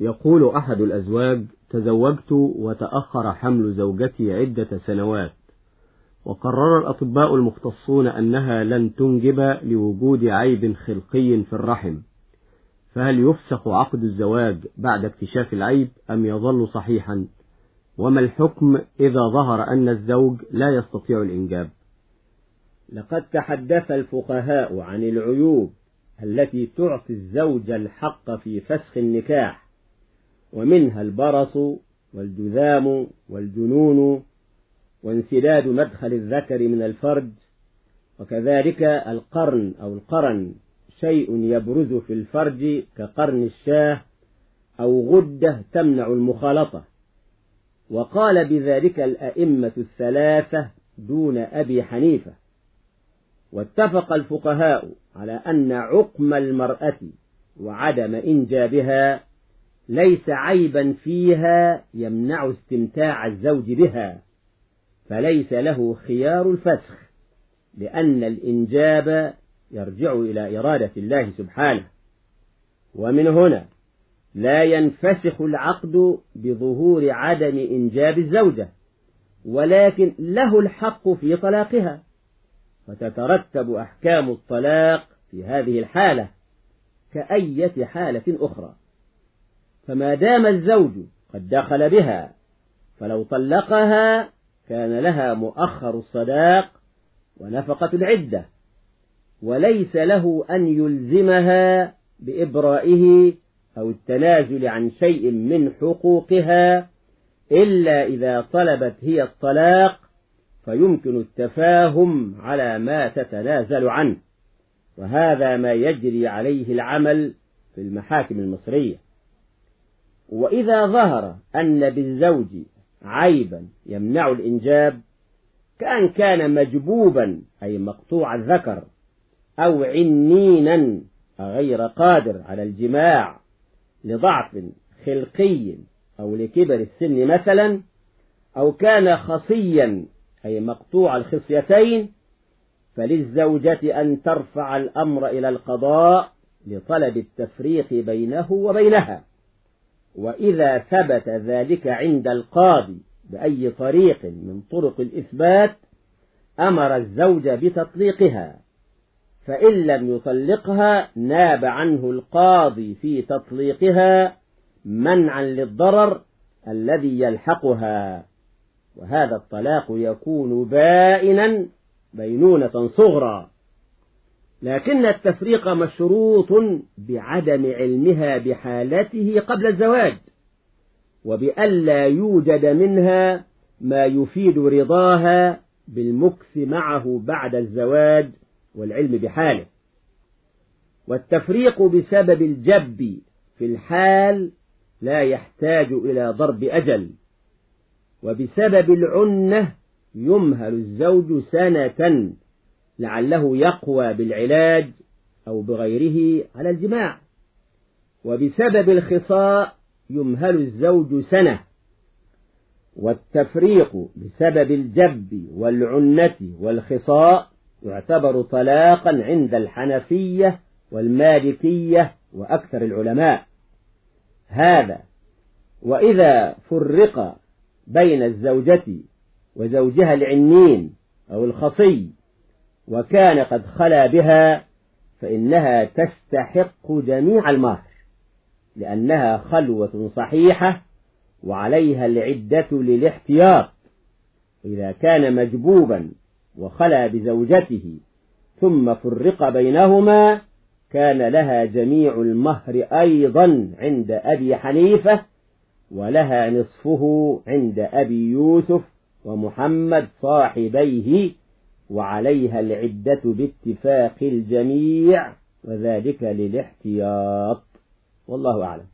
يقول أحد الأزواج تزوجت وتأخر حمل زوجتي عدة سنوات. وقرر الأطباء المختصون أنها لن تنجب لوجود عيب خلقي في الرحم. فهل يفسخ عقد الزواج بعد اكتشاف العيب أم يظل صحيحا؟ وما الحكم إذا ظهر أن الزوج لا يستطيع الإنجاب؟ لقد تحدث الفقهاء عن العيوب التي تعطي الزوج الحق في فسخ النكاح. ومنها البرص والجذام والجنون وانسداد مدخل الذكر من الفرج وكذلك القرن أو القرن شيء يبرز في الفرج كقرن الشاه أو غدة تمنع المخالطة. وقال بذلك الأئمة الثلاثة دون أبي حنيفة. واتفق الفقهاء على أن عقم المرأة وعدم إنجابها ليس عيبا فيها يمنع استمتاع الزوج بها فليس له خيار الفسخ لأن الإنجاب يرجع إلى إرادة الله سبحانه. ومن هنا لا ينفسخ العقد بظهور عدم إنجاب الزوجة ولكن له الحق في طلاقها. فتترتب أحكام الطلاق في هذه الحالة كأية حالة أخرى. فما دام الزوج قد دخل بها فلو طلقها كان لها مؤخر الصداق ونفقة العدة وليس له أن يلزمها بإبرائه أو التنازل عن شيء من حقوقها إلا إذا طلبت هي الطلاق فيمكن التفاهم على ما تتنازل عنه وهذا ما يجري عليه العمل في المحاكم المصرية. وإذا ظهر أن بالزوج عيبا يمنع الإنجاب كأن كان مجبوبا أي مقطوع الذكر أو عنينا غير قادر على الجماع لضعف خلقي أو لكبر السن مثلا أو كان خصيا أي مقطوع الخصيتين فللزوجة أن ترفع الأمر إلى القضاء لطلب التفريق بينه وبينها. وإذا ثبت ذلك عند القاضي بأي طريق من طرق الإثبات أمر الزوج بتطليقها فإن لم يطلقها ناب عنه القاضي في تطليقها منعا للضرر الذي يلحقها. وهذا الطلاق يكون بائنا بينونة صغرى. لكن التفريق مشروط بعدم علمها بحالته قبل الزواج وبألا يوجد منها ما يفيد رضاها بالمكث معه بعد الزواج والعلم بحاله. والتفريق بسبب الجب في الحال لا يحتاج إلى ضرب أجل وبسبب العنة يمهل الزوج سنة لعله يقوى بالعلاج أو بغيره على الجماع. وبسبب الخصاء يمهل الزوج سنة. والتفريق بسبب الجب والعنة والخصاء يعتبر طلاقا عند الحنفية والمالكية وأكثر العلماء. هذا وإذا فرق بين الزوجة وزوجها العنين أو الخصي وكان قد خلا بها فإنها تستحق جميع المهر لأنها خلوة صحيحة وعليها العدة للاحتياط. إذا كان مجبوبا وخلا بزوجته ثم فرق بينهما كان لها جميع المهر أيضا عند أبي حنيفة ولها نصفه عند أبي يوسف ومحمد صاحبيه وعليها العدة باتفاق الجميع وذلك للاحتياط. والله أعلم.